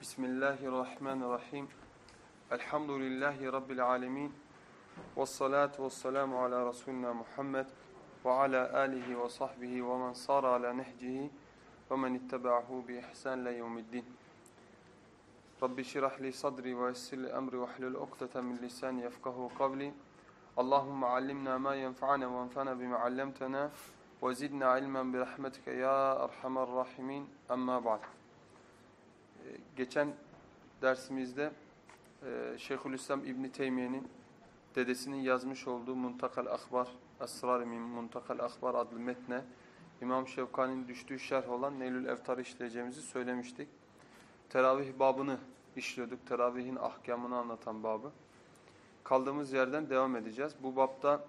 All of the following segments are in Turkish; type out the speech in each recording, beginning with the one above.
بسم الله الرحمن الرحيم. الحمد لله رب العالمين والصلاة والسلام على رسولنا محمد وعلى آله وصحبه ومن صار على نهجه ومن اتبعه بإحسان ليوم الدين. رب اشرح لي صدري ويسر لي أمري واحلل عقدة من لساني يفقه قولي. اللهم علمنا ما ينفعنا وانفعنا بما علمتنا وزدنا علما برحمتك يا أرحم الراحمين. أما بعد. Geçen dersimizde e, Şeyhülislam İbni Teymiye'nin dedesinin yazmış olduğu Muntakal Akbar, Esrar-ı Muntakal Akbar adlı metne İmam Şevkani'nin düştüğü şerh olan Neylül Eftar'ı işleyeceğimizi söylemiştik. Teravih babını işliyorduk. Teravihin ahkamını anlatan babı. Kaldığımız yerden devam edeceğiz. Bu babda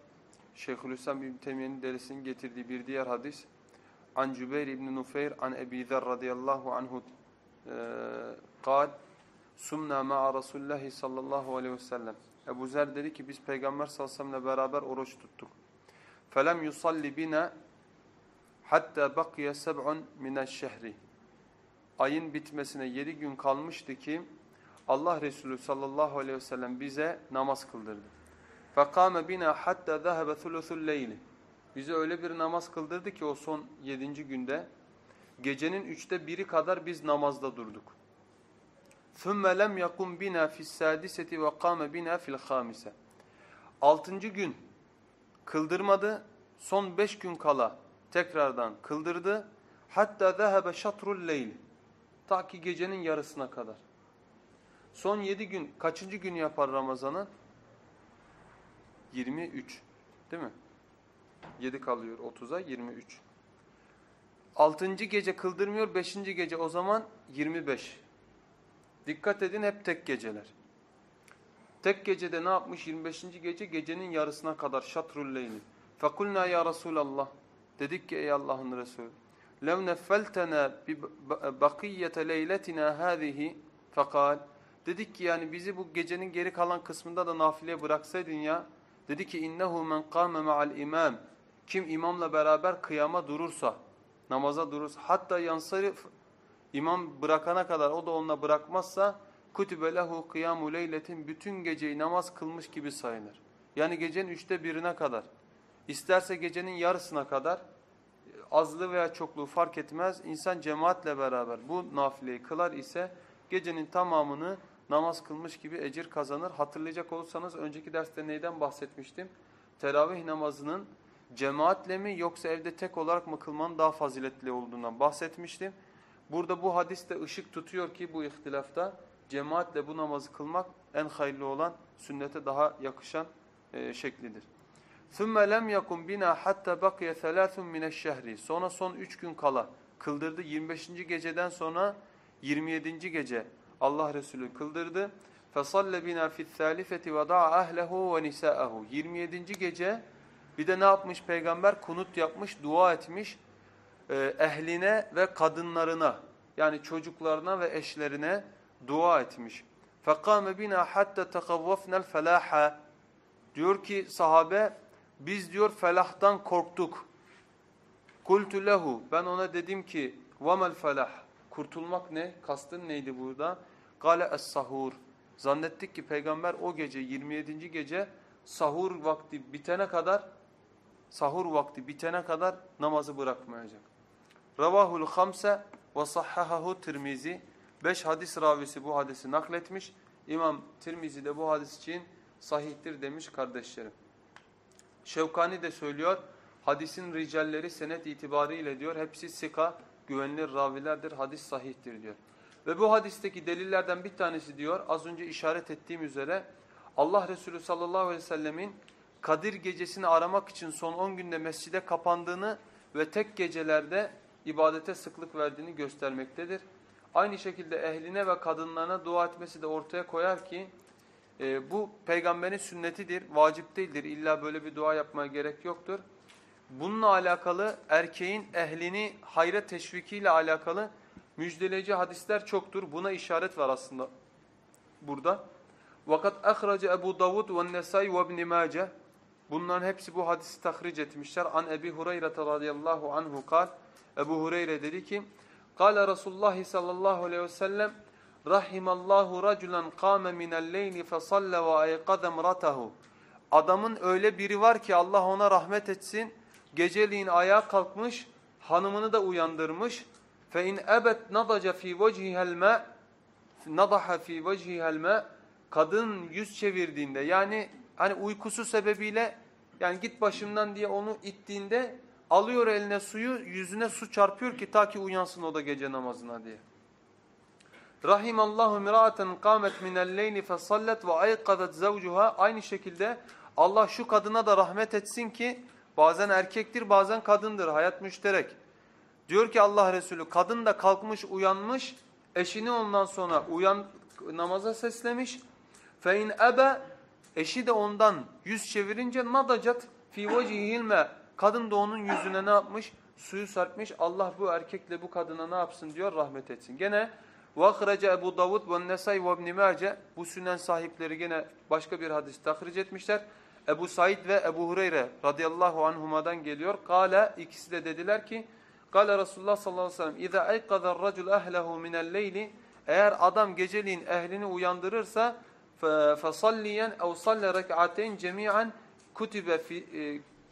Şeyhülislam İbni Teymiye'nin dedesinin getirdiği bir diğer hadis An Cübeyr İbni Nufeyr An Ebi Zer radıyallahu anhu قال sumna ma'a Resulullah sallallahu aleyhi ve sellem. Ebu Zer dedi ki biz Peygamber sallallahu aleyhi ve sellemle beraber oruç tuttuk. Felem yusalli bina hatta bakiye seb'un mineşşehri. Ayın bitmesine yedi gün kalmıştı ki Allah Resulü sallallahu aleyhi ve sellem bize namaz kıldırdı. Fekame bina hatta zahebe thuluthul leyli. Bize öyle bir namaz kıldırdı ki o son yedinci günde gecenin üçte biri kadar biz namazda durduk. ثُمَّ لَمْ يَقُمْ بِنَا فِي السَّادِسَةِ وَقَامَ بِنَا فِي الْخَامِسَةِ Altıncı gün kıldırmadı, son beş gün kala tekrardan kıldırdı. Hatta zehebe şatrul leyl. Ta ki gecenin yarısına kadar. Son yedi gün, kaçıncı gün yapar Ramazan'ın? 23. Değil mi? 7 kalıyor 30'a 23. Altıncı gece kıldırmıyor, beşinci gece o zaman 25. Dikkat edin hep tek geceler. Tek gecede ne yapmış? 25. gece gecenin yarısına kadar şatrul leyli. Fekulna ya Resulallah. Dedik ki ey Allah'ın Resulü. Lev neffeltena bi bakiyete leyletina hâzihi fekal. Dedik ki yani bizi bu gecenin geri kalan kısmında da nafileye bıraksaydın ya. Dedi ki innehu men kâme ma'al imam. Kim imamla beraber kıyama durursa, namaza durursa hatta yansarif İmam bırakana kadar o da onunla bırakmazsa kutibe lehu kıyamu leyletin bütün geceyi namaz kılmış gibi sayılır. Yani gecenin üçte birine kadar. İsterse gecenin yarısına kadar azlığı veya çokluğu fark etmez. İnsan cemaatle beraber bu nafileyi kılar ise gecenin tamamını namaz kılmış gibi ecir kazanır. Hatırlayacak olursanız önceki derste neyden bahsetmiştim? Teravih namazının cemaatle mi yoksa evde tek olarak mı kılmanın daha faziletli olduğundan bahsetmiştim. Burada bu hadiste ışık tutuyor ki bu ihtilafta cemaatle bu namazı kılmak en hayırlı olan sünnete daha yakışan e, şeklidir. ثُمَّ لَمْ يَكُمْ بِنَا حَتَّى بَقِيَ ثَلَاثٌ مِنَ الشَّهْرِ Sonra son üç gün kala kıldırdı. 25. geceden sonra 27. gece Allah Resulü kıldırdı. فَصَلَّ بِنَا فِي الثَّالِفَةِ وَدَعَ أَهْلَهُ وَنِسَاءَهُ 27. gece bir de ne yapmış peygamber? Kunut yapmış, dua etmiş ehline ve kadınlarına yani çocuklarına ve eşlerine dua etmiş. فَقَامَ بِنَا حَتَّى تَقَوَّفْنَا الْفَلَاحَ Diyor ki sahabe biz diyor felahtan korktuk. Kultu lehu ben ona dedim ki وَمَا الْفَلَاحِ Kurtulmak ne? Kastın neydi burada? Gale es-sahur. Zannettik ki peygamber o gece 27. gece sahur vakti bitene kadar sahur vakti bitene kadar namazı bırakmayacak. Ravahul hamse ve sahhahahu Tirmizi. Beş hadis ravisi bu hadisi nakletmiş. İmam Tirmizi de bu hadis için sahihtir demiş kardeşlerim. Şevkani de söylüyor. Hadisin ricalleri senet itibariyle diyor. Hepsi sika, güvenilir ravilerdir. Hadis sahihtir diyor. Ve bu hadisteki delillerden bir tanesi diyor. Az önce işaret ettiğim üzere Allah Resulü sallallahu aleyhi ve sellemin Kadir gecesini aramak için son 10 günde mescide kapandığını ve tek gecelerde ibadete sıklık verdiğini göstermektedir. Aynı şekilde ehline ve kadınlarına dua etmesi de ortaya koyar ki e, bu peygamberin sünnetidir, vacip değildir. İlla böyle bir dua yapmaya gerek yoktur. Bununla alakalı erkeğin ehlini hayra teşvikiyle alakalı müjdeleyici hadisler çoktur. Buna işaret var aslında burada. Vakat ahrace Ebu Davud ve Nesai ve İbn. Bunların hepsi bu hadisi tahric etmişler. An Ebi Hureyre radıyallahu anhu kal. Ebu Hureyre dedi ki: "Kâle Resulullah sallallahu aleyhi ve sellem: Rahimallahu raculan kâme minel leyli fesalle ve ayqaza imratahu." Adamın öyle biri var ki Allah ona rahmet etsin. Geceliğin ayağa kalkmış, hanımını da uyandırmış. Fe in ebet nadaca fi vecihi'l ma nadaha fi vecihi'l ma kadın yüz çevirdiğinde yani hani uykusu sebebiyle yani git başımdan diye onu ittiğinde alıyor eline suyu yüzüne su çarpıyor ki ta ki uyansın o da gece namazına diye. Rahimallahu miraten qamet minel leyli fesallet ve ayqadat zavcuha aynı şekilde Allah şu kadına da rahmet etsin ki bazen erkektir bazen kadındır hayat müşterek. Diyor ki Allah Resulü kadın da kalkmış uyanmış eşini ondan sonra uyan namaza seslemiş. Fe in ebe eşi de ondan yüz çevirince nadacat fi vecihil Kadın da onun yüzüne ne yapmış? Suyu serpmiş. Allah bu erkekle bu kadına ne yapsın diyor rahmet etsin. Gene وَاخْرَجَ Ebu Davud ve Nesai ve İbn Mace bu sünnen sahipleri gene başka bir hadis tahric etmişler. Ebu Said ve Ebu Hureyre radıyallahu anhuma'dan geliyor. Kale ikisi de dediler ki Kale Resulullah sallallahu aleyhi ve sellem اِذَا اَيْقَذَ الرَّجُلْ اَهْلَهُ مِنَ اللَّيْلِ Eğer adam geceliğin ehlini uyandırırsa فَصَلِّيًا اَوْ صَلَّ رَكْعَتَيْنِ جَمِيعًا كُتِبَ فِي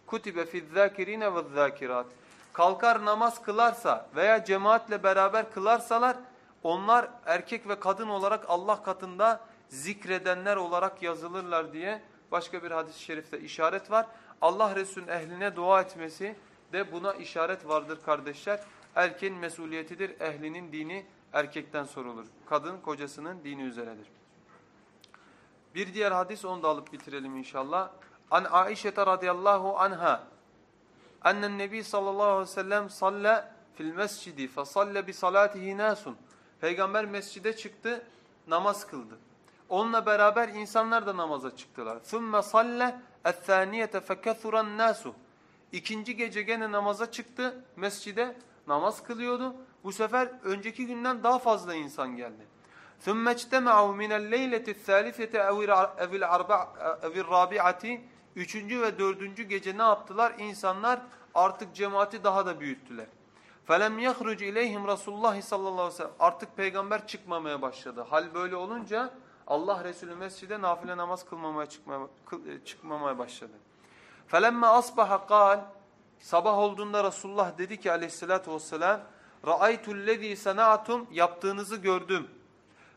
kutibe fizzâkirîne ve zâkirât. Kalkar namaz kılarsa veya cemaatle beraber kılarsalar onlar erkek ve kadın olarak Allah katında zikredenler olarak yazılırlar diye başka bir hadis-i şerifte işaret var. Allah Resulü'nün ehline dua etmesi de buna işaret vardır kardeşler. Erkeğin mesuliyetidir, ehlinin dini erkekten sorulur. Kadın kocasının dini üzeredir. Bir diğer hadis onu da alıp bitirelim inşallah. An Aişe radıyallahu anha ennen nebi sallallahu aleyhi ve sellem salle fil mescidi fe salle bi salatihi nasun. Peygamber mescide çıktı, namaz kıldı. Onunla beraber insanlar da namaza çıktılar. Sümme salle ethaniyete fekethuran nasu. İkinci gece gene namaza çıktı, mescide namaz kılıyordu. Bu sefer önceki günden daha fazla insan geldi. ثُمَّ اجْتَمَعُوا مِنَ اللَّيْلَةِ الثَّالِثَةِ اَوِ الرَّابِعَةِ Üçüncü ve dördüncü gece ne yaptılar? İnsanlar artık cemaati daha da büyüttüler. فَلَمْ يَخْرُجْ اِلَيْهِمْ Resulullah sallallahu aleyhi ve sellem. Artık peygamber çıkmamaya başladı. Hal böyle olunca Allah Resulü mescide nafile namaz kılmamaya çıkmaya, e, çıkmamaya başladı. فَلَمَّا أَصْبَحَ قَالْ Sabah olduğunda Resulullah dedi ki aleyhissalatu vesselam رَأَيْتُ الَّذ۪ي سَنَعْتُمْ Yaptığınızı gördüm.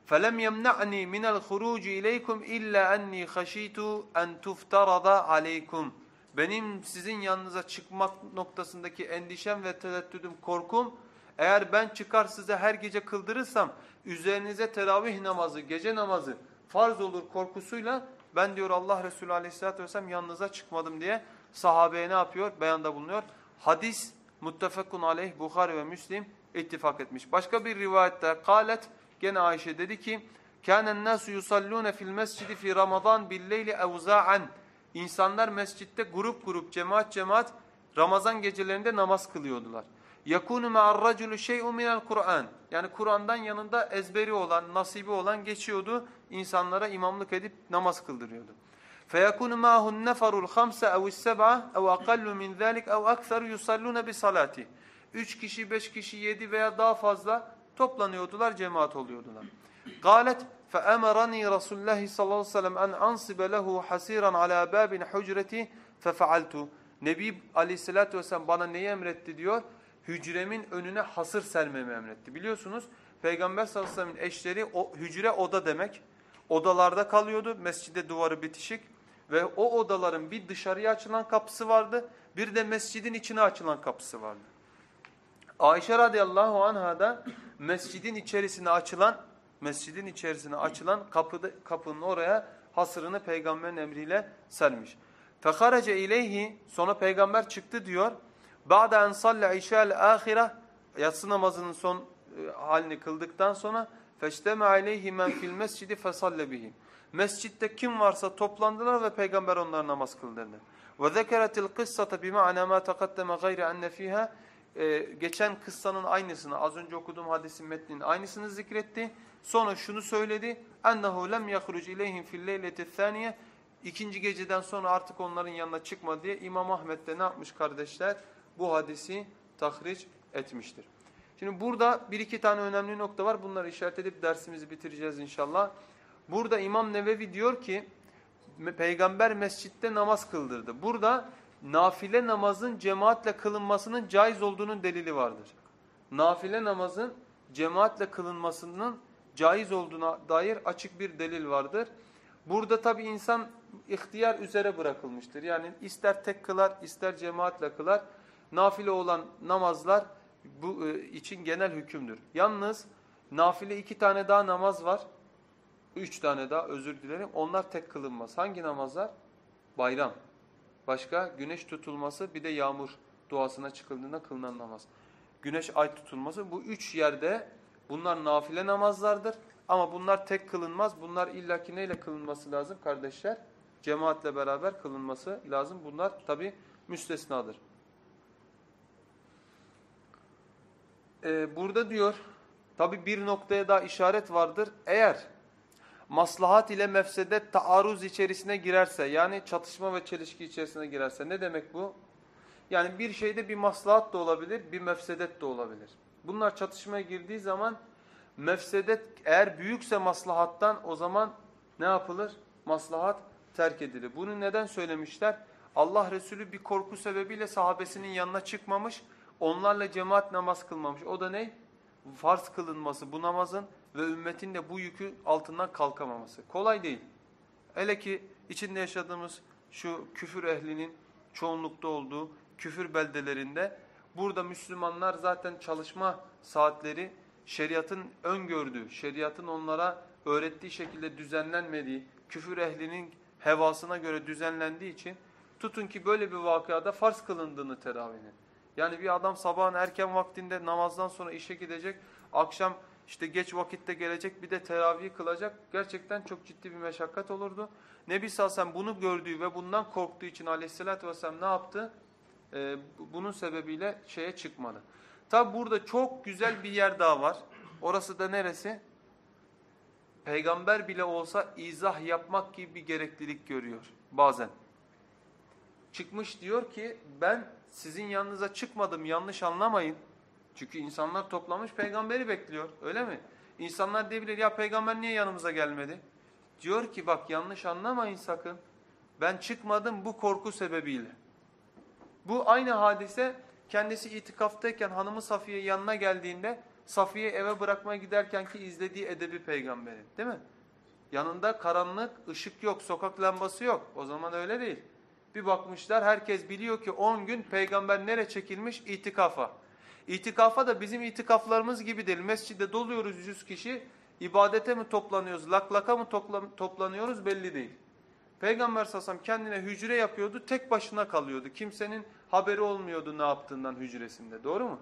فَلَمْ يَمْنَعْنِي مِنَ الْخُرُوجِ اِلَيْكُمْ اِلَّا اَنِّي خَشِيتُ اَنْ تُفْتَرَضَ عَلَيْكُمْ Benim sizin yanınıza çıkmak noktasındaki endişem ve tereddüdüm, korkum, eğer ben çıkar size her gece kıldırırsam, üzerinize teravih namazı, gece namazı farz olur korkusuyla, ben diyor Allah Resulü aleyhissalatü vesselam yanınıza çıkmadım diye sahabeye ne yapıyor? Beyanda bulunuyor. Hadis muttefakun aleyh Bukhari ve Müslim ittifak etmiş. Başka bir rivayette kalet Gene Ayşe dedi ki kânen nâsu yusallûne fil mescidi fi Ramazan billeyli evza'an. İnsanlar mescitte grup grup, cemaat cemaat Ramazan gecelerinde namaz kılıyordular. Yakunu ma'ar raculu şey'un minel Kur'an. Yani Kur'an'dan yanında ezberi olan, nasibi olan geçiyordu. insanlara imamlık edip namaz kıldırıyordu. فَيَكُونُ مَعَهُ النَّفَرُ الْخَمْسَ اَوْ السَّبْعَ اَوْ اَقَلُّ مِنْ ذَٰلِكَ اَوْ اَكْثَرُ يُصَلُّونَ بِصَلَاتِ Üç kişi, beş kişi, yedi veya daha fazla toplanıyordular, cemaat oluyordular. Galet فَأَمَرَنِي رَسُولُ اللّٰهِ sallallahu aleyhi ve sellem en ansibe lehu hasiran ala babin hucreti fefealtu. Nebi aleyhissalatü vesselam bana neyi emretti diyor? Hücremin önüne hasır sermemi emretti. Biliyorsunuz Peygamber sallallahu aleyhi ve sellem'in eşleri o, hücre oda demek. Odalarda kalıyordu. Mescide duvarı bitişik. Ve o odaların bir dışarıya açılan kapısı vardı. Bir de mescidin içine açılan kapısı vardı. Ayşe radıyallahu anha da mescidin içerisine açılan mescidin içerisine açılan kapıda, kapının oraya hasırını peygamberin emriyle sermiş. Fekharace ileyhi sonra peygamber çıktı diyor. Ba'da en salle işa'l ahire yatsı namazının son e, halini kıldıktan sonra feşteme aleyhi men fil mescidi fesalle bihim. Mescitte kim varsa toplandılar ve peygamber onlara namaz kıldırdı. Ve zekeretil kıssata bima'na ma taqaddama gayri enne fiha e, geçen kıssanın aynısını az önce okuduğum hadisin metninin aynısını zikretti. Sonra şunu söyledi. Ennehu lem yahruc ileyhim fil leyleti thaniye İkinci geceden sonra artık onların yanına çıkma diye İmam Ahmet de ne yapmış kardeşler? Bu hadisi tahric etmiştir. Şimdi burada bir iki tane önemli nokta var. Bunları işaret edip dersimizi bitireceğiz inşallah. Burada İmam Nevevi diyor ki peygamber mescitte namaz kıldırdı. Burada nafile namazın cemaatle kılınmasının caiz olduğunun delili vardır. Nafile namazın cemaatle kılınmasının caiz olduğuna dair açık bir delil vardır. Burada tabi insan ihtiyar üzere bırakılmıştır. Yani ister tek kılar ister cemaatle kılar. Nafile olan namazlar bu e, için genel hükümdür. Yalnız nafile iki tane daha namaz var. Üç tane daha özür dilerim. Onlar tek kılınmaz. Hangi namazlar? Bayram. Başka güneş tutulması bir de yağmur duasına çıkıldığında kılınan namaz. Güneş ay tutulması bu üç yerde bunlar nafile namazlardır. Ama bunlar tek kılınmaz. Bunlar illaki neyle kılınması lazım kardeşler? Cemaatle beraber kılınması lazım. Bunlar tabi müstesnadır. Ee, burada diyor tabi bir noktaya daha işaret vardır. Eğer maslahat ile mefsedet taarruz içerisine girerse yani çatışma ve çelişki içerisine girerse ne demek bu? Yani bir şeyde bir maslahat da olabilir, bir mefsedet de olabilir. Bunlar çatışmaya girdiği zaman mefsedet eğer büyükse maslahattan o zaman ne yapılır? Maslahat terk edilir. Bunu neden söylemişler? Allah Resulü bir korku sebebiyle sahabesinin yanına çıkmamış, onlarla cemaat namaz kılmamış. O da ne? Farz kılınması bu namazın ve ümmetin de bu yükü altından kalkamaması. Kolay değil. Hele ki içinde yaşadığımız şu küfür ehlinin çoğunlukta olduğu küfür beldelerinde burada Müslümanlar zaten çalışma saatleri şeriatın öngördüğü, şeriatın onlara öğrettiği şekilde düzenlenmediği, küfür ehlinin hevasına göre düzenlendiği için tutun ki böyle bir vakıada farz kılındığını teravihinin. Yani bir adam sabahın erken vaktinde namazdan sonra işe gidecek, akşam işte geç vakitte gelecek bir de teravih kılacak. Gerçekten çok ciddi bir meşakkat olurdu. Nebi Salsam bunu gördüğü ve bundan korktuğu için aleyhissalatü vesselam ne yaptı? Ee, bunun sebebiyle şeye çıkmadı. Tabi burada çok güzel bir yer daha var. Orası da neresi? Peygamber bile olsa izah yapmak gibi bir gereklilik görüyor bazen. Çıkmış diyor ki ben sizin yanınıza çıkmadım yanlış anlamayın. Çünkü insanlar toplamış peygamberi bekliyor öyle mi? İnsanlar diyebilir ya peygamber niye yanımıza gelmedi? Diyor ki bak yanlış anlamayın sakın. Ben çıkmadım bu korku sebebiyle. Bu aynı hadise kendisi itikaftayken hanımı Safiye yanına geldiğinde Safiye eve bırakmaya giderken ki izlediği edebi peygamberin değil mi? Yanında karanlık, ışık yok, sokak lambası yok. O zaman öyle değil. Bir bakmışlar herkes biliyor ki 10 gün peygamber nere çekilmiş? İtikafa. İtikafa da bizim itikaflarımız gibi değil. Mescide doluyoruz 100 kişi. ibadete mi toplanıyoruz, laklaka mı toplanıyoruz belli değil. Peygamber sasam kendine hücre yapıyordu, tek başına kalıyordu. Kimsenin haberi olmuyordu ne yaptığından hücresinde. Doğru mu?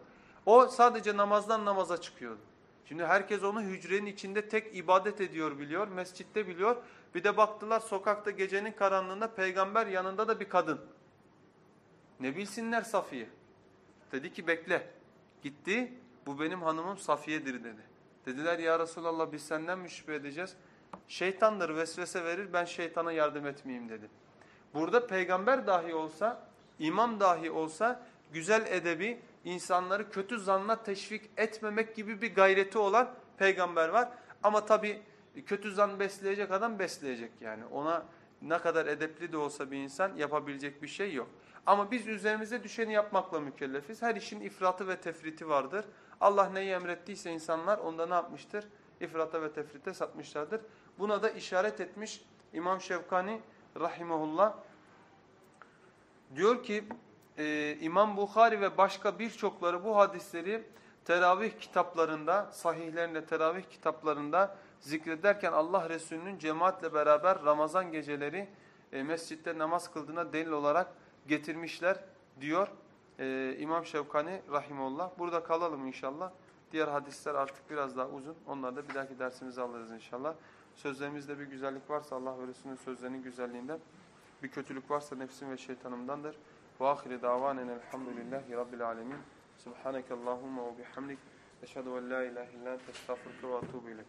O sadece namazdan namaza çıkıyordu. Şimdi herkes onu hücrenin içinde tek ibadet ediyor biliyor, mescitte biliyor. Bir de baktılar sokakta gecenin karanlığında peygamber yanında da bir kadın. Ne bilsinler Safiye. Dedi ki bekle. Gitti, bu benim hanımım Safiye'dir dedi. Dediler ya Resulallah biz senden mi şüphe edeceğiz? Şeytandır vesvese verir ben şeytana yardım etmeyeyim dedi. Burada peygamber dahi olsa, imam dahi olsa güzel edebi, insanları kötü zanla teşvik etmemek gibi bir gayreti olan peygamber var. Ama tabi kötü zan besleyecek adam besleyecek yani. Ona ne kadar edepli de olsa bir insan yapabilecek bir şey yok. Ama biz üzerimize düşeni yapmakla mükellefiz. Her işin ifratı ve tefriti vardır. Allah neyi emrettiyse insanlar onda ne yapmıştır? İfrata ve tefrite satmışlardır. Buna da işaret etmiş İmam Şevkani rahimahullah. Diyor ki e, İmam Bukhari ve başka birçokları bu hadisleri teravih kitaplarında, sahihlerinde teravih kitaplarında zikrederken Allah Resulü'nün cemaatle beraber Ramazan geceleri e, mescitte namaz kıldığına delil olarak getirmişler diyor e, İmam Şevkani rahimullah. Burada kalalım inşallah. Diğer hadisler artık biraz daha uzun. Onları da bir dahaki dersimize alırız inşallah. Sözlerimizde bir güzellik varsa Allah ve Resulünün sözlerinin güzelliğinden, bir kötülük varsa nefsim ve şeytanımdandır. Ve ahire davanen elhamdülillahi rabbil alemin. Subhaneke Allahumma ve bihamdik. Eşhedü en la ilahe illa ente estağfurke ve etûbü ileyk.